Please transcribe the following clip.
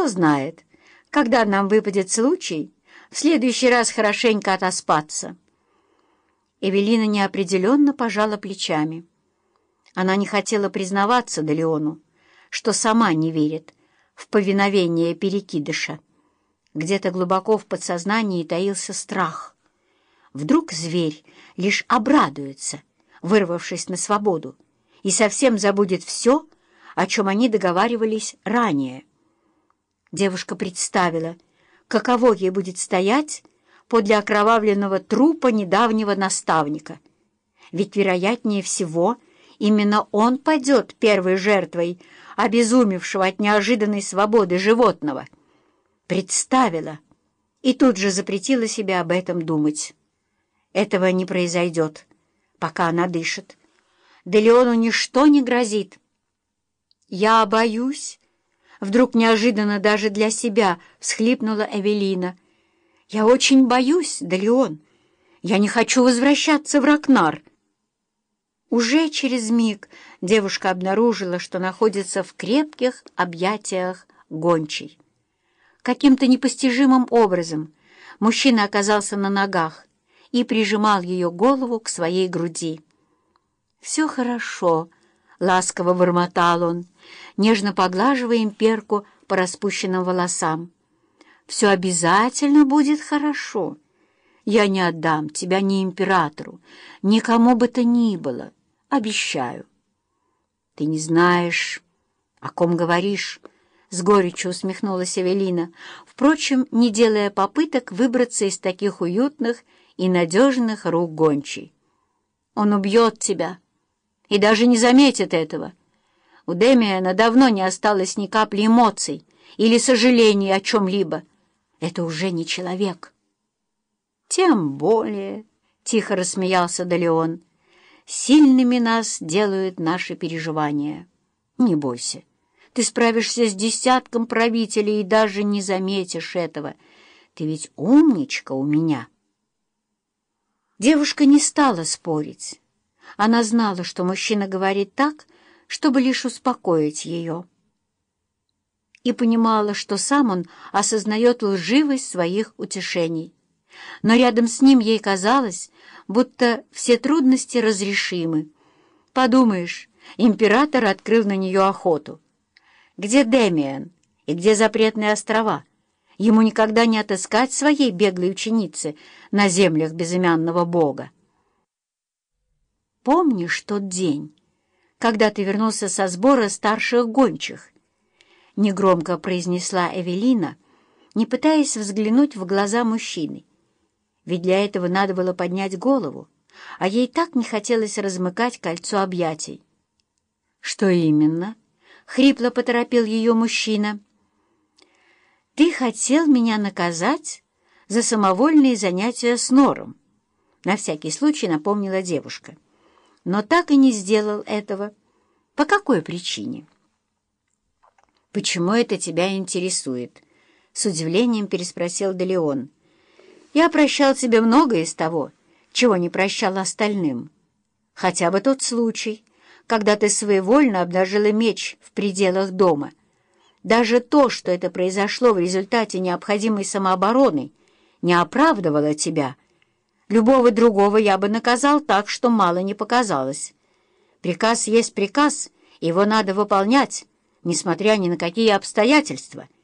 Кто знает, когда нам выпадет случай в следующий раз хорошенько отоспаться. Эвелина неопределенно пожала плечами. Она не хотела признаваться Делеону, что сама не верит в повиновение перекидыша. Где-то глубоко в подсознании таился страх. Вдруг зверь лишь обрадуется, вырвавшись на свободу, и совсем забудет все, о чем они договаривались ранее. Девушка представила, каково ей будет стоять подле окровавленного трупа недавнего наставника. Ведь, вероятнее всего, именно он падет первой жертвой обезумевшего от неожиданной свободы животного. Представила и тут же запретила себе об этом думать. Этого не произойдет, пока она дышит. Да Леону ничто не грозит. «Я боюсь», — вдруг неожиданно даже для себя всхлипнула Эвелина. «Я очень боюсь, Далеон. Я не хочу возвращаться в Ракнар». Уже через миг девушка обнаружила, что находится в крепких объятиях гончей. Каким-то непостижимым образом мужчина оказался на ногах и прижимал ее голову к своей груди. «Все хорошо», — ласково бормотал он, нежно поглаживая имперку по распущенным волосам. «Все обязательно будет хорошо. Я не отдам тебя ни императору, никому бы то ни было, обещаю». «Ты не знаешь, о ком говоришь», — с горечью усмехнулась Эвелина, впрочем, не делая попыток выбраться из таких уютных и надежных рук гончей. «Он убьет тебя и даже не заметит этого». У Демиана давно не осталось ни капли эмоций или сожалений о чем-либо. Это уже не человек. Тем более, — тихо рассмеялся Далеон, — сильными нас делают наши переживания. Не бойся, ты справишься с десятком правителей и даже не заметишь этого. Ты ведь умничка у меня. Девушка не стала спорить. Она знала, что мужчина говорит так, чтобы лишь успокоить ее. И понимала, что сам он осознает лживость своих утешений. Но рядом с ним ей казалось, будто все трудности разрешимы. Подумаешь, император открыл на нее охоту. Где Демиан и где запретные острова? Ему никогда не отыскать своей беглой ученицы на землях безымянного бога. Помнишь тот день? когда ты вернулся со сбора старших гончих», — негромко произнесла Эвелина, не пытаясь взглянуть в глаза мужчины. Ведь для этого надо было поднять голову, а ей так не хотелось размыкать кольцо объятий. «Что именно?» — хрипло поторопил ее мужчина. «Ты хотел меня наказать за самовольные занятия с Нором», — на всякий случай напомнила девушка но так и не сделал этого. По какой причине? «Почему это тебя интересует?» — с удивлением переспросил Делеон. «Я прощал тебе многое из того, чего не прощал остальным. Хотя бы тот случай, когда ты своевольно обнажила меч в пределах дома. Даже то, что это произошло в результате необходимой самообороны, не оправдывало тебя». Любого другого я бы наказал так, что мало не показалось. Приказ есть приказ, его надо выполнять, несмотря ни на какие обстоятельства —